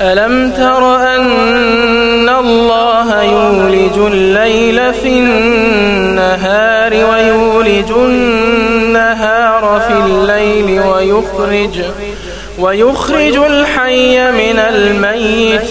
ألم تر أن الله يولج الليل في النهار ويولج النهار في الليل ويخرج ويخرج الحي من الميت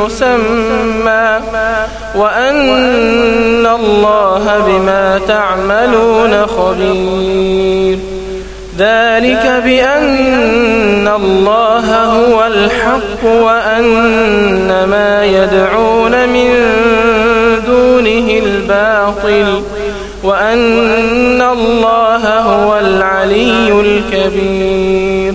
مسمى وأن الله بما تعملون خبير. ذلك بأن الله هو الحق وأن ما يدعون من دونه الباطل وأن الله هو العلي الكبير.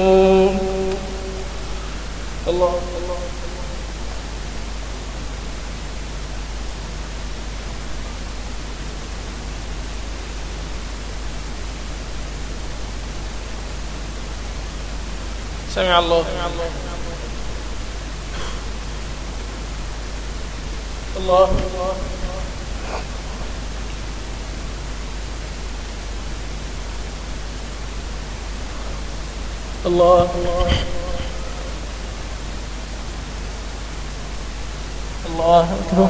سمع الله. الله. الله. الله. أكبر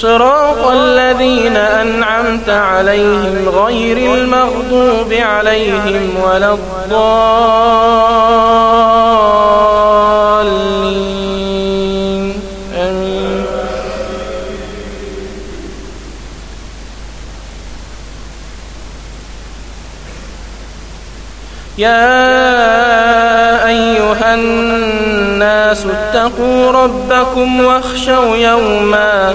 صراط الذين أنعمت عليهم غير المغضوب عليهم ولا الضالين. آمين. يا أيها الناس اتقوا ربكم واخشوا يوما